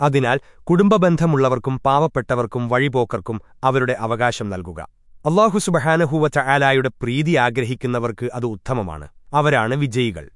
അതിനാൽ കുടുംബബന്ധമുള്ളവർക്കും പാവപ്പെട്ടവർക്കും വഴിപോക്കർക്കും അവരുടെ അവകാശം നൽകുക. അള്ളാഹു സുബഹാനഹൂവറ്റ ആലായുടെ പ്രീതി ആഗ്രഹിക്കുന്നവർക്ക് അത് ഉത്തമമാണ്. അവരാണ് വിജയികൾ.